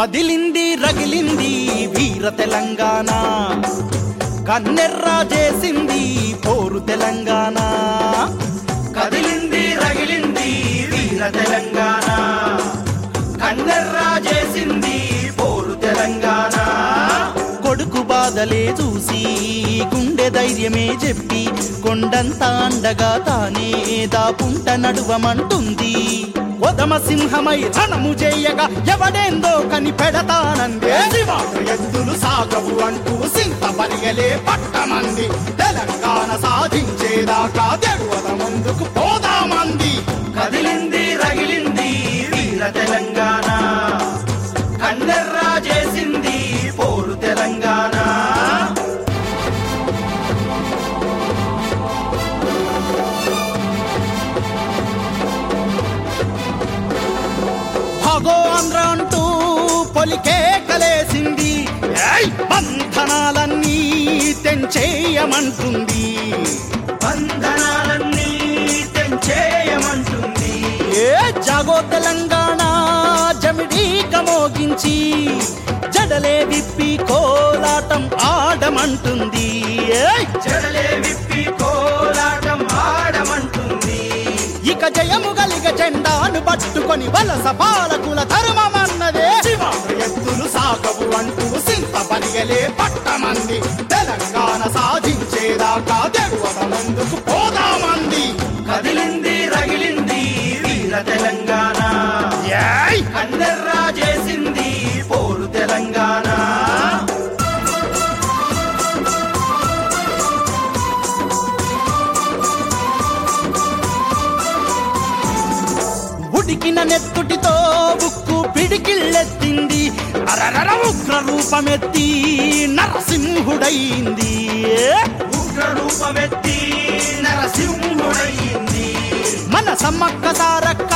కదిలింది రగిలింది వీర తెలంగాణ. కన్నెర్రా చేసింది పోరు తెలంగాణ. కదిలింది రగిలింది వీర తెలంగాణ. కన్నెర్రా చేసింది పోరు తెలంగాణ. కొడుకు బాధలే చూసి గుండె ధైర్యమే చెప్పి కొండంత అండగా తానే దాపుంట నడువమంటుంది. ఉదమ సింహమై ధనము చేయగా ఎవడేందో కనిపెడతానందే శివాడు ఎద్దులు సాగవు అంటూ సింత పరిగలే పట్టమంది. తెలంగాణ సాధించేదాకా తెడువల ముందుకు పోదామంది. కదిలింది రగిలింది వీర తెలంగాణ. కన్నెర్రా చేసింది పోరు తెలంగాణ. ఆంధ్ర అంటూ పొలికే కలేసింది! బంధనాలన్నీ తెంచేయమంటుంది బంధనాలన్నీ తెంచేయమంటుంది ఏ జాగో తెలంగాణ జమిడీక మోగించి జడలే విప్పి కోలాటం ఆడమంటుంది! చెడలే విప్పి పట్టుకొని వలస పాలకుల ధర్మమన్నదే ఉడికిన నెత్తుటితో ఉక్కు పిడికిళ్ళెత్తింది. అరరర ఉగ్ర రూపమెత్తి నరసింహుడయింది. ఉగ్ర రూపమెత్తి నరసింహుడయింది. మన సమ్మక్క సారక్క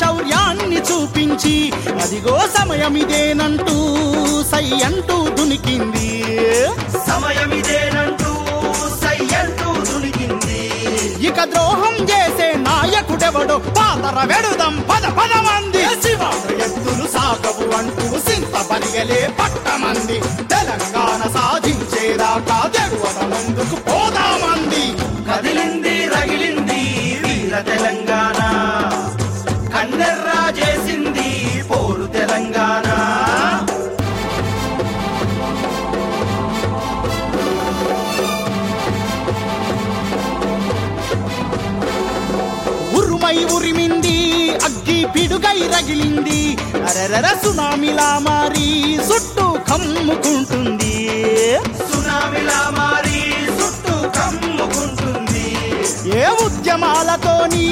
శౌర్యాన్ని చూపించి అదిగో సమయం ఇదేనంటూ సై అంటూ దునికింది. సమయమిదేనంటూ సయ్యంటూ ఇక ద్రోహం చేసే నాయకుడెవడో? పాతర వెడుదం పద పదమంది. శివాడు ఎద్దులు సాగవు అంటూ సింత పరిగలే పట్టమంది. తెలంగాణ సాధించేదాకా తెడువల ముందుకు పోదామంది. కదిలింది రగిలింది వీర తెలంగాణ. ఉరుమై ఉరిమింది అగ్గి పిడుగై రగిలింది. అరెరర సునామిలా మారి చుట్టూ కమ్ముకుంటుంది. సునామిలా మారి చుట్టూ కమ్ముకుంటుంది. ఏ ఉద్యమాలతోని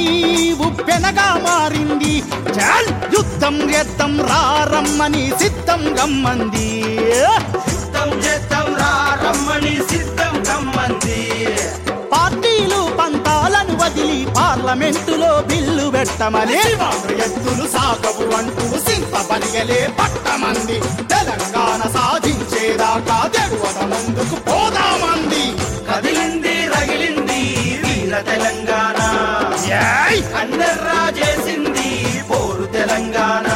ఉప్పెనగా మారింది. చాల్ యుద్ధం ఎత్తం రారమ్మని సిద్ధం గమ్మంది పార్లమెంటులో బిల్లు పెట్టమని ఎత్తులు సాగవు అంటూ సింత బలియలే పట్టమంది. తెలంగాణ సాధించేదాకా తెరువద ముందుకు పోదామంది. కదిలింది రగిలింది వీర తెలంగాణ. అందర్రా చేసింది పోరు తెలంగాణ.